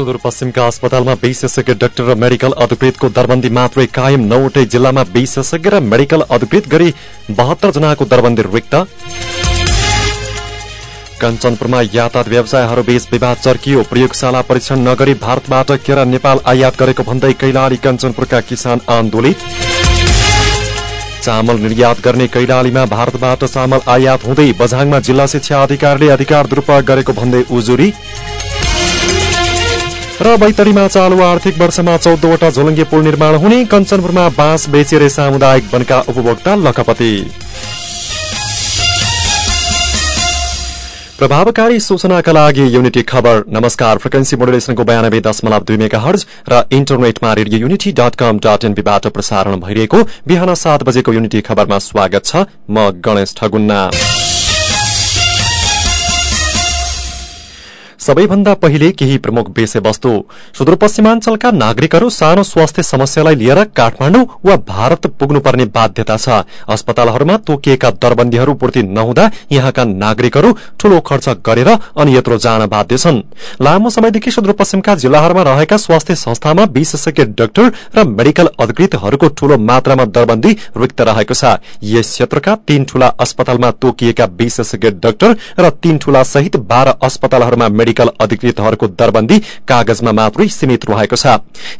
सुदूरपश्चिमका अस्पतालमा विशेषज्ञ डाक्टर र मेडिकल अधिकृतको दरबन्दी मात्रै कायम। नौवटै जिल्लामा विशेषज्ञ र मेडिकल अधिकृत गरी बहत्तर जनाको दरबन्दी रिक्त। कञ्चनपुरमा यातायात व्यवसायहरूबीच विवाद चर्कियो। प्रयोगशाला परीक्षण नगरी भारतबाट केरा नेपाल आयात गरेको भन्दै कैलाली कञ्चनपुरका किसान आन्दोलित। चामल निर्यात गर्ने कैलालीमा भारतबाट चामल आयात हुँदै बझाङमा जिल्ला शिक्षा अधिकारीले अधिकार दुरूपयोग गरेको भन्दै उजुरी। र बैतडीमा चालु आर्थिक वर्षमा चौधवटा झोलङ्गे पुल निर्माण हुने कञ्चनपुरमा बाँस बेचेर सामुदायिक वनका उपभोक्ता लखपति। प्रभावकारी सूचनाका लागि युनिटी खबर। नमस्कार फ्रिक्वेन्सी मोडुलेसनको बयानब्बे दशमलव दुई मेगा हर्ज र इन्टरनेटमा radio unity dot com dot एनपीबाट प्रसारण भइरहेको बिहान सात बजेको युनिटी खबरमा स्वागत छ म गणेश ठगुन्ना। सबैभन्दा पहिले केही प्रमुख विषयवस्तु। सुदूरपश्चिमाञ्चलका नागरिकहरू सानो स्वास्थ्य समस्यालाई लिएर काठमाडौँ वा भारत पुग्नुपर्ने बाध्यता छ। अस्पतालहरूमा तोकिएका दरबन्दीहरू पूर्ति नहुँदा यहाँका नागरिकहरू ठूलो खर्च गरेर अनि यत्रो जान बाध्य छन्। लामो समयदेखि सुदूरपश्चिमका जिल्लाहरूमा रहेका स्वास्थ्य संस्थामा विशेषज्ञ डाक्टर र मेडिकल अधिकृतहरूको ठूलो मात्रामा दरबन्दी रिक्त रहेको छ। यस क्षेत्रका तीन ठूला अस्पतालमा तोकिएका विशेषज्ञ डाक्टर र तीन ठूला सहित बाह्र अस्पतालहरूमा मेडिकल अधिकृतहरूको दरबन्दी कागजमा मात्रै सीमित रहेको छ।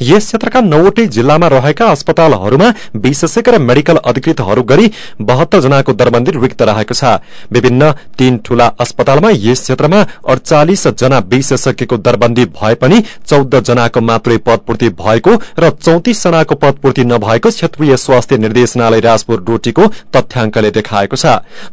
यस क्षेत्रका नौवटै जिल्लामा रहेका अस्पतालहरूमा विशेषज्ञ र मेडिकल अधिकृतहरू गरी बहत्तर जनाको दरबन्दी रिक्त रहेको छ। विभिन्न तीन ठूला अस्पतालमा यस क्षेत्रमा अड़चालिस जना विशेषज्ञको दरबन्दी भए पनि चौध जनाको मात्रै पदपूर्ति भएको र चौतिस जनाको पदपूर्ति नभएको क्षेत्रीय स्वास्थ्य निर्देशनालय राजपुर डोटीको तथ्याङ्कले देखाएको छ।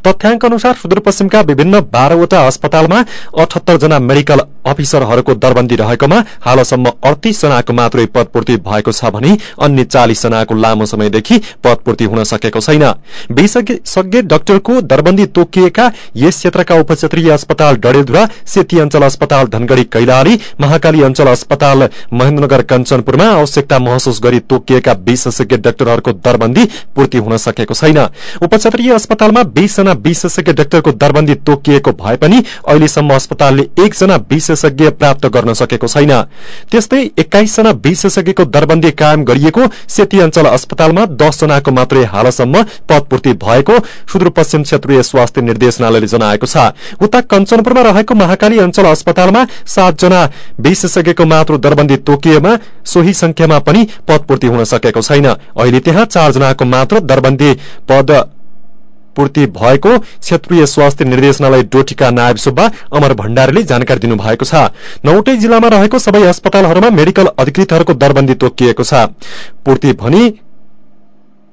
तथ्याङ्क अनुसार सुदूरपश्चिमका विभिन्न बाह्रवटा अस्पतालमा अठहत्तर जना मेडिकल अफिसरहरूको दरबन्दी रहेकोमा हालसम्म अडतीस जनाको मात्रै पदपूर्ति भएको छ भने अन्य चालिस जनाको लामो समयदेखि पदपूर्ति हुन सकेको छैन। विशेषज्ञ डाक्टरको दरबन्दी तोकिएका यस क्षेत्रका उपक्षेत्रीय अस्पताल डडेलधुरा सेती अञ्चल अस्पताल धनगढ़ी कैलाली महाकाली अञ्चल अस्पताल महेन्द्रनगर कञ्चनपुरमा आवश्यकता महसुस गरी तोकिएका विशेषज्ञ डाक्टरहरूको दरबन्दी पूर्ति हुन सकेको छैन। उपक्षेत्रीय अस्पतालमा बीसजना विशेषज्ञ डाक्टरको दरबन्दी तोकिएको भए पनि अहिलेसम्म अस्पतालले एकजना विशेषज्ञ प्राप्त गर्न सकेको छैन। त्यस्तै एक्काइसजना विशेषज्ञको दरबन्दी कायम गरिएको सेती अञ्चल अस्पतालमा दसजनाको मात्रै हालसम्म पदपूर्ति भएको सुदूरपश्चिम क्षेत्रीय स्वास्थ्य निर्देशनालयले जनाएको छ। उता कञ्चनपुरमा रहेको महाकाली अञ्चल अस्पतालमा सातजना विशेषज्ञको मात्र दरबन्दी तोकिएमा सोही संख्यामा पनि पदपूर्ति हुन सकेको छैन। अहिले त्यहाँ चारजनाको मात्र दरबन्दी पद पूर्ति भएको क्षेत्रीय स्वास्थ्य निर्देशनालय डोटीका नायब सुब्बा अमर भण्डारीले जानकारी दिनुभएको छ। नौटै जिल्लामा रहेको सबै अस्पतालहरूमा मेडिकल अधिकृतहरूको दरबन्दी तोकिएको छ। पूर्ति भनी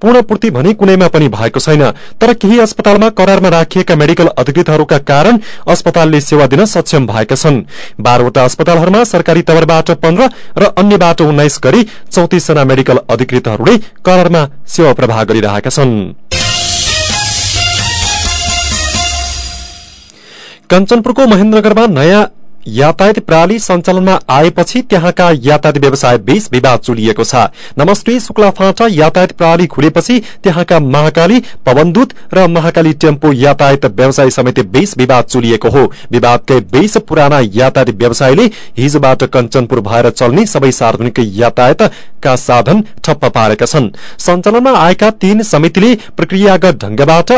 पूर्ण पूर्ति भने कुनैमा पनि भएको छैन। तर केही अस्पतालमा करारमा राखिएका मेडिकल अधिकृतहरूका कारण अस्पतालले सेवा दिन सक्षम भएका छन्। बाह्रवटा अस्पतालहरूमा सरकारी तवरबाट पन्ध्र र अन्यबाट उन्नाइस गरी चौतिसजना मेडिकल अधिकृतहरूले करारमा सेवा प्रवाह गरिरहेका छन्। कञ्चनपुरको महेन्द्रनगरमा नयाँ यातायात प्रणाली सञ्चालनमा आएपछि त्यहाँका यातायात व्यवसाय बीच विवाद चुलिएको छ। नमस्ते शुक्ला फाँटा यातायात प्रणाली खुलेपछि त्यहाँका महाकाली पवनदूत र महाकाली टेम्पो यातायात व्यवसाय समिति बीच विवाद चुलिएको हो। विवादकै बीच पुराना यातायात व्यवसायले हिजोबाट कञ्चनपुर भएर चल्ने सबै सार्वजनिक यातायातका साधन ठप्प पारेका छन्। सञ्चालनमा आएका तीन समितिले प्रक्रियागत ढंगबाट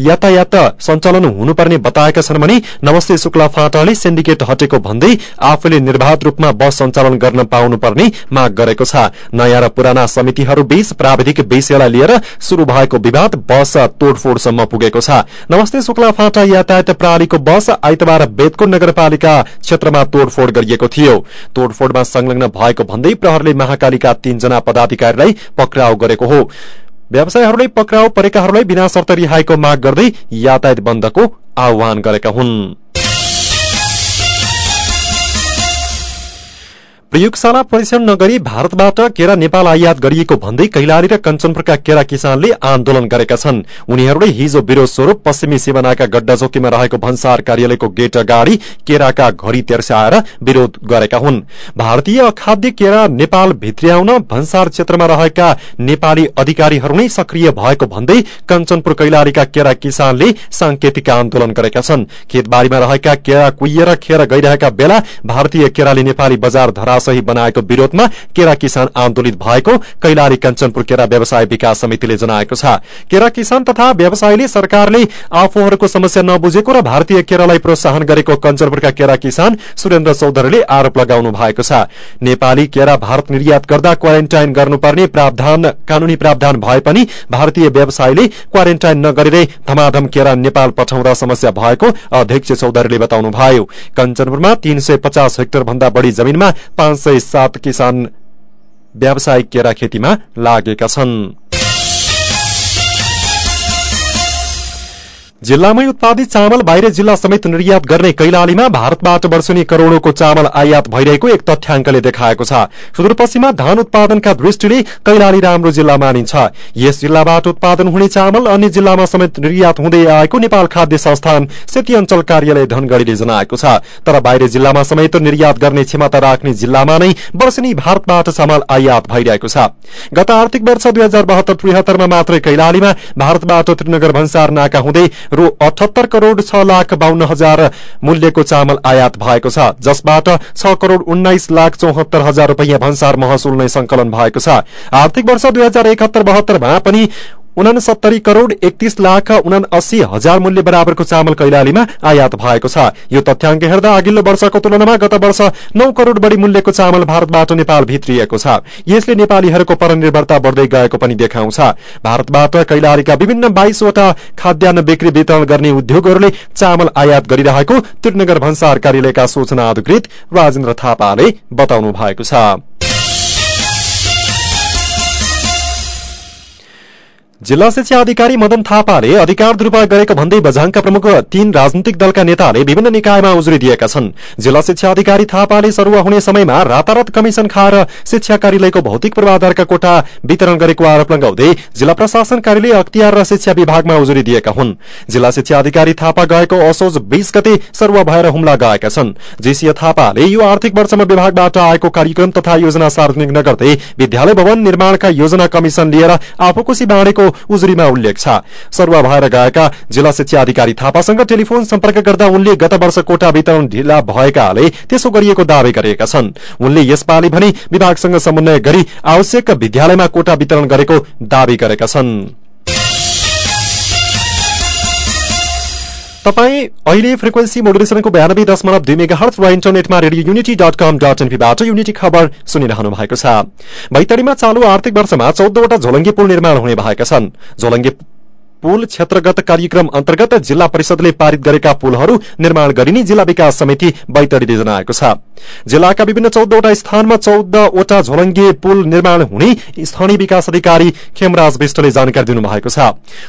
यातायात सञ्चालन हुनुपर्ने बताएका छन् भने नमस्ते शुक्ला फाँटाले सिन्डिकेट गेट हटेको भन्दै आफूले निर्वाध रूपमा बस सञ्चालन गर्न पाउनुपर्ने माग गरेको छ। नयाँ र पुराना समितिहरू बीच प्राविधिक विषयलाई लिएर शुरू भएको विवाद बस तोड़फोड़सम्म पुगेको छ। नमस्ते शुक्ला फाँटा यातायात प्रणालीको बस आइतबार बेदको नगरपालिका क्षेत्रमा तोड़फोड़ गरिएको थियो। तोड़फोड़मा संलग्न भएको भन्दै प्रहरले महाकालीका तीनजना पदाधिकारीलाई पक्राउ गरेको हो। व्यवसायीहरूले पक्राउ परेकाहरूलाई बिना शर्त रिहाईको माग गर्दै यातायात बन्दको आह्वान गरेका हुन्। प्रयोगशाला परीक्षण नगरी भारतबाट केरा नेपाल आयात गरिएको भन्दै कैलाली र कञ्चनपुरका केरा किसानले आन्दोलन गरेका छन्। उनीहरूले हिजो विरोध स्वरूप पश्चिमी सिमानाका गड्डा चौकीमा रहेको भन्सार कार्यालयको गेट अगाडि केराका घड़ी तेर्स्याएर विरोध गरेका हुन्। भारतीय अखाद्य केरा नेपाल भित्र्याउन भन्सार क्षेत्रमा रहेका नेपाली अधिकारीहरू नै सक्रिय भएको भन्दै कञ्चनपुर कैलालीका केरा किसानले सांकेतिक आन्दोलन गरेका छन्। खेतबारीमा रहेका केरा कुहिएर खेर गइरहेका बेला भारतीय केराले नेपाली बजार धरा सही बनाएको विरोधमा केरा किसान आन्दोलित भएको कैलाली कञ्चनपुर केरा व्यवसाय विकास समितिले जनाएको छ। केरा किसान तथा व्यवसायीले सरकारले आफूहरूको समस्या नबुझेको र भारतीय केरालाई प्रोत्साहन गरेको कञ्चनपुरका केरा किसान सुरेन्द्र चौधरीले आरोप लगाउनु भएको छ। नेपाली केरा भारत निर्यात गर्दा क्वारेन्टाइन गर्नुपर्ने प्रावधान कानूनी प्रावधान भए पनि भारतीय व्यवसायीले क्वारेन्टाइन नगरेरै धमाधम केरा नेपाल पठाउँदा समस्या भएको अध्यक्ष चौधरीले बताउनुभयो। कञ्चनपुरमा तीन सय पचास हेक्टर भन्दा बढ़ी जमीनमा पाँच सय सात किसान व्यावसायिक केरा खेतीमा लागेका छन् जिल्लामै उत्पादित चामल बाहिर जिल्ला समेत निर्यात गर्ने कैलालीमा भारतबाट वर्षुनी करोड़ौंको चामल आयात भइरहेको एक तथ्याङ्कले देखाएको छ। सुदूरपश्चिममा धान उत्पादनका दृष्टिले कैलाली राम्रो जिल्ला मानिन्छ। यस जिल्लाबाट उत्पादन हुने चामल अन्य जिल्लामा समेत निर्यात हुँदै आएको नेपाल खाद्य संस्थान सेती अञ्चल कार्यालय धनगढ़ीले जनाएको छ। तर बाहिर जिल्लामा समेत निर्यात गर्ने क्षमता राख्ने जिल्लामा नै वर्षनी भारतबाट चामल आयात भइरहेको छ। गत आर्थिक वर्ष दुई हजार बहत्तर त्रिहत्तरमा मात्रै कैलालीमा भारतबाट त्रिनगर भन्सार नाका हुँदै रु अठहत्तर करोड़ छ लाख बाहन्न हजार मूल्यको चामल आयात भएको छ जसबाट छ करोड़ उन्नाइस लाख चौहत्तर हजार रूपियाँ भन्सार महसुल नै संकलन भएको छ। आर्थिक वर्ष दुई हजार एकहत्तर बहत्तरमा पनि उनासत्तरी करोड़ एकतीस लाख उनासी हजार मूल्य बराबरको चामल कैलालीमा आयात भएको छ। यो तथ्याङ्क हेर्दा अघिल्लो वर्षको तुलनामा गत वर्ष नौ करोड़ बढ़ी मूल्यको चामल भारतबाट नेपाल भित्रिएको छ। यसले नेपालीहरूको परनिर्भरता बढ़दै गएको पनि देखाउँछ। भारतबाट कैलालीका विभिन्न बाइसवटा खाद्यान्न बिक्री वितरण गर्ने उद्योगहरूले चामल आयात गरिरहेको त्रिनगर भन्सार कार्यालयका सूचना अधिकृत राजेन्द्र थापाले बताउनु भएको छ। जिल्ला शिक्षा अधिकारी मदन थापाले अधिकार दुरूपयोग गरेको भन्दै बझाङका प्रमुख तीन राजनैतिक दलका नेताले विभिन्न निकायमा उजुरी दिएका छन्। जिल्ला शिक्षा अधिकारी थापाले सरुवा हुने समयमा रातारात कमिशन खाएर शिक्षा कार्यालयको भौतिक पूर्वाधारका कोठा वितरण गरेको आरोप लगाउँदै जिल्ला प्रशासन कार्यालय अख्तियार र शिक्षा विभागमा उजुरी दिएका हुन्। जिल्ला शिक्षा अधिकारी थापा गएको असोज बीस गते सरुवा भएर हुम्ला गएका छन्। जेसीय थापाले यो आर्थिक वर्षमा विभागबाट आएको कार्यक्रम तथा योजना सार्वजनिक नगर्दै विद्यालय भवन निर्माणका योजना कमिशन लिएर आफूकुसी बाँडेको उजुरीमा उल्लेख छ। सरुवा भएर गएका जिल्ला शिक्षा अधिकारी थापासँग टेलिफोन सम्पर्क गर्दा उनले गत वर्ष कोटा वितरण ढिला भएकाले त्यसो गरिएको दावी गरेका छन्। उनले यसपालि भने विभागसँग समन्वय गरी आवश्यक विद्यालयमा कोटा वितरण गरेको दावी गरेका छन्। तपाईँ अहिले फ्रिक्वेन्सी मोडुलेसनको बयानब्बे दशमलव दुई मेगा हर्च र इन्टरनेटमा Radio Unity dot com dot एनपीबाट Unity खबर सुनिरहनु भएको छ। बैतडीमा चालू आर्थिक वर्षमा चौधवटा झोलङ्गी पुल निर्माण हुने भएका छन्। झोलङ्गी पुल क्षेत्रगत कार्यक्रम अन्तर्गत जिल्ला परिषदले पारित गरेका पुलहरू निर्माण गरिने जिल्ला विकास समिति बैतडीले जनाएको छ। जिल्लाका विभिन्न चौधवटा स्थानमा चौधवटा झोलङ्गे पुल निर्माण हुने स्थानीय विकास अधिकारी खेमराज विष्टले जानकारी दिनुभएको छ।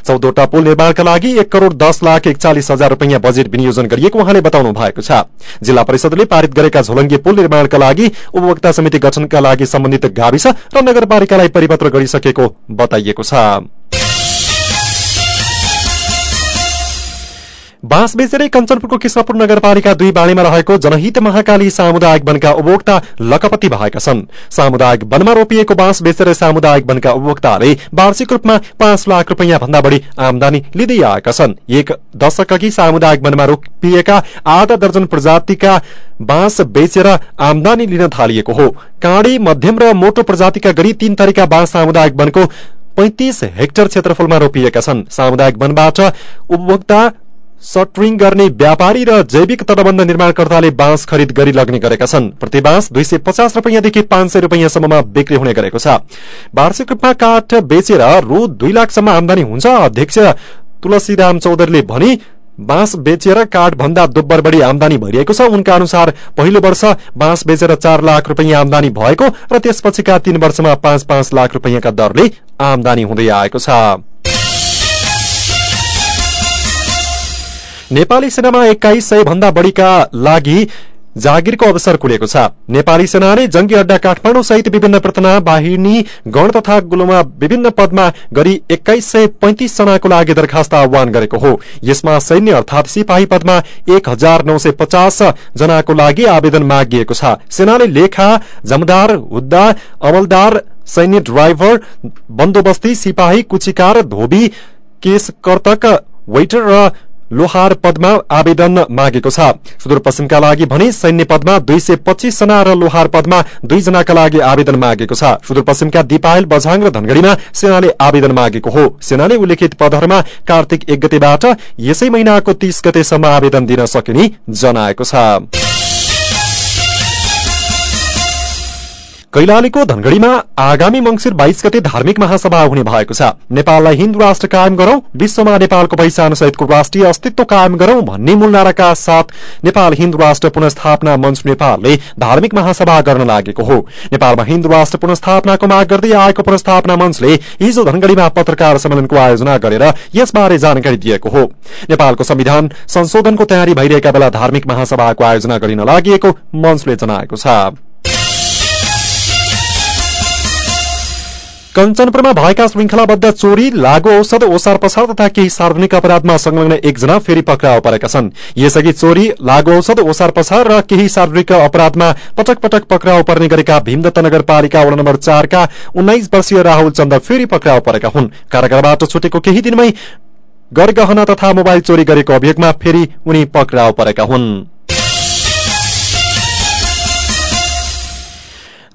चौधवटा पुल निर्माणका लागि एक करोड़ दस लाख एकचालिस हजार रूपियाँ बजेट विनियोजन गरिएको उहाँले बताउनु भएको छ। जिल्ला परिषदले पारित गरेका झोलङ्गे पुल निर्माणका लागि उपभोक्ता समिति गठनका लागि सम्बन्धित गाविस र नगरपालिकालाई परिपत्र गरिसकेको बताइएको छ। बाँस बेचेरै कञ्चनपुरको कृष्णपुर नगरपालिका दुई बाणीमा रहेको जनहित महाकाली सामुदायिक वनका उपभोक्ता लकपति भएका छन्। सामुदायिक वनमा रोपिएको बाँस बेचेर सामुदायिक वनका उपभोक्ताले वार्षिक रूपमा पाँच लाख रूपियाँ भन्दा बढ़ी आमदानी लिँदै आएका छन्। एक दशक अघि सामुदायिक वनमा रोपिएका आधा दर्जन प्रजातिका बाँस बेचेर आमदानी लिन थालिएको हो। काँडी मध्यम र मोटो प्रजातिका गरी तीन थरीका बाँस सामुदायिक वनको पैंतिस हेक्टर क्षेत्रफलमा रोपिएका छन्। सामुदायिक वनबाट उपभोक्ता सटरिङ गर्ने व्यापारी र जैविक तटबन्ध निर्माणकर्ताले बाँस खरिद गरी लग्ने गरेका छन्। प्रति बाँस दुई सय पचास रूपियाँदेखि पाँच सय रूपियाँसम्ममा बिक्री हुने गरेको छ। वार्षिक रूपमा काठ बेचेर रु दुई लाखसम्म आमदानी हुन्छ अध्यक्ष तुलसीराम चौधरीले भने बाँस बेचेर काठ भन्दा दोब्बर बढ़ी आमदानी भइरहेको छ। उनका अनुसार पहिलो वर्ष बाँस बेचेर चार लाख रूपियाँ आमदानी भएको र त्यसपछिका तीन वर्षमा पाँच पाँच लाख रूपियाँका दरले आमदानी हुँदै आएको छ। नेपाली सेनामा एक्काइस सय भन्दा बढ़ीका लागि जागिरको अवसर खुलेको छ। नेपाली सेनाले जंगी अड्डा काठमाडौँ सहित विभिन्न प्रतना बाहिनी गण तथा गुलोमा विभिन्न पदमा गरी एक्काइस सय पैंतिस जनाको लागि दरखास्त आह्वान गरेको हो। यसमा सैन्य अर्थात सिपाही पदमा एक हजार नौ सय पचास जनाको लागि आवेदन मागिएको छ। सेनाले लेखा जमदार हुद्दा अमलदार सैन्य ड्राइभर बन्दोबस्ती सिपाही कुचिकार धोबी केस कर्तक वेटर र लोहार पदमा आवेदन मागेको छ। सुदूरपश्चिमका लागि भने सैन्य पदमा दुई सय पच्चीस जना र लोहार पदमा दुईजनाका लागि आवेदन मागेको छ। सुदूरपश्चिमका दिपायल बझाङ र धनगढ़ीमा सेनाले आवेदन मागेको हो। सेनाले उल्लेखित पदहरूमा कार्तिक एक गतेबाट यसै महिनाको तीस गतेसम्म आवेदन दिन सकिने जनाएको छ। कैलालीको धनगढ़ीमा आगामी मंगिर बाइस गते धार्मिक महासभा हुने भएको छ। नेपाललाई हिन्दू राष्ट्र कायम गरौं विश्वमा नेपालको पहिचान सहितको राष्ट्रिय अस्तित्व कायम गरौं भन्ने मूलनाराका साथ नेपाल हिन्दू राष्ट्र पुनस्थापना मंच नेपालले धार्मिक महासभा गर्न लागेको हो। नेपालमा हिन्दू राष्ट्र पुनस्थापनाको माग गर्दै आएको पुनस्थापना मंचले हिजो धनगढ़ीमा पत्रकार सम्मेलनको आयोजना गरेर यसबारे जानकारी दिएको हो। नेपालको संविधान संशोधनको तयारी भइरहेका बेला धार्मिक महासभाको आयोजना गरिन लागि मंचले जनाएको छ। कञ्चनपुरमा भएका श्रृंखलाबद्ध चोरी लागू औषध ओसार पसार तथा केही सार्वजनिक अपराधमा संलग्न एकजना फेरि पक्राउ परेका छन्। यसअघि चोरी लागू औषध ओसार पसार र केही सार्वजनिक अपराधमा पटक पटक पक्राउ पर्ने गरेका भीमदत्त नगरपालिका वडा नम्बर चारका उन्नाइस वर्षीय राहुल चन्द फेरि पक्राउ परेका हुन्। कारागारबाट छुटेको केही दिनमै गरगहना तथा मोबाइल चोरी गरेको अभियोगमा फेरि उनी पक्राउ परेका हुन्।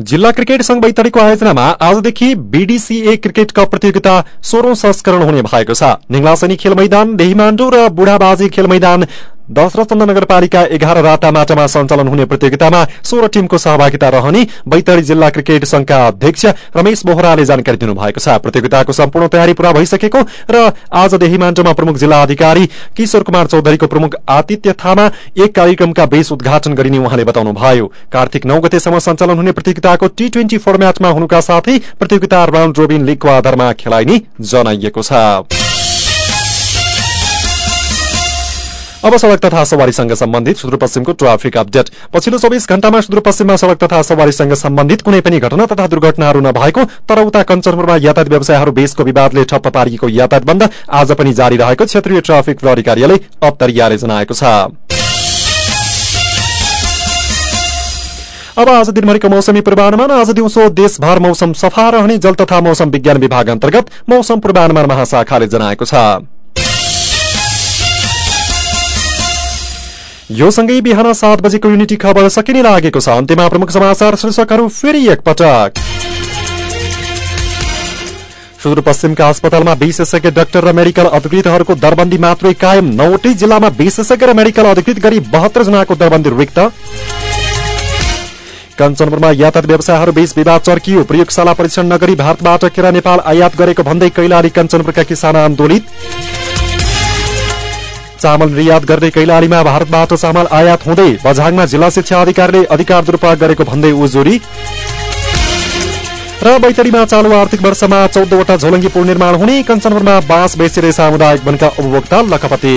जिल्ला क्रिकेट संघ बैतडीको आयोजनामा आजदेखि बीडीसीए क्रिकेट कप प्रतियोगिता सोह्रौं संस्करण हुने भएको छ। निङ्लासनी खेल मैदान देहीमाण्डु र बुढाबाजी खेल मैदान दशरथचन्द नगरपालिका एघार राता माटामा सञ्चालन हुने प्रतियोगितामा सोह्र टीमको सहभागिता रहने बैतडी जिल्ला क्रिकेट संघका अध्यक्ष रमेश बोहराले जानकारी दिनुभएको छ। प्रतियोगिताको सम्पूर्ण तयारी पूरा भइसकेको र आज देहीमाण्डोमा प्रमुख जिल्ला अधिकारी किशोर कुमार चौधरीको प्रमुख आतिथ्य थामा एक कार्यक्रमका बेस उद्घाटन गरिने उहाँले बताउनुभयो। कार्तिक नौ गतेसम्म सञ्चालन हुने प्रतियोगिताको टी ट्वेन्टी फर्मेटमा हुनुका साथै प्रतियोगिता राउण्ड रोबिन लीगको आधारमा खेलाइने जनाइएको छ। अब सड़क तथा सवारीसँग सम्बन्धित सुदूरपश्चिमको ट्राफिक अपडेट। पछिल्लो चौबिस घण्टामा सुदूरपश्चिममा सड़क तथा सवारीसँग सम्बन्धित कुनै पनि घटना तथा दुर्घटनाहरू नभएको तर उता कञ्चनपुरमा यातायात व्यवसायहरू बीचको विवादले ठप्प पारिएको यातायात बन्द आज पनि जारी रहेको क्षेत्रीय ट्राफिक प्रहरी कार्यालय अप्तरियाले जनाएको छ। अब आज दिनभरिको मौसमी पूर्वानुमान आज दिउँसो देशभर मौसम सफा रहने जल तथा मौसम विज्ञान विभाग अन्तर्गत मौसम पूर्वानुमान महाशाखाले जनाएको छ। यो सँगै बिहान सात बजेको युनिटी खबर सकिने लागेको छ। अन्त्यमा प्रमुख समाचार शीर्षकहरू फेरि एकपटक। सुदूरपश्चिमका अस्पतालमा विशेषज्ञ डाक्टर र मेडिकल अधिकृतहरूको दरबन्दी मात्रै कायम। नौवटै जिल्लामा विशेषज्ञ र मेडिकल अधिकृत गरी बहत्तर जनाको दरबन्दी रिक्त। कञ्चनपुरमा यातायात व्यवसायहरू बीच विवाद चर्कियो। प्रयोगशाला परीक्षण नगरी भारतबाट केरा नेपाल आयात गरेको भन्दै कैलाली कञ्चनपुरका किसान आन्दोलित। चामल निर्यात गर्दै कैलालीमा भारतबाट चामल आयात हुँदै बझाङमा जिल्ला शिक्षा अधिकारीले अधिकार दुरूपयोग गरेको भन्दै उजुरी। र बैतडीमा चालु आर्थिक वर्षमा चौधवटा झोलङ्गी पुल निर्माण हुने कञ्चनपुरमा बाँस बेचिरे सामुदायिक वनका उपभोक्ता लखपति।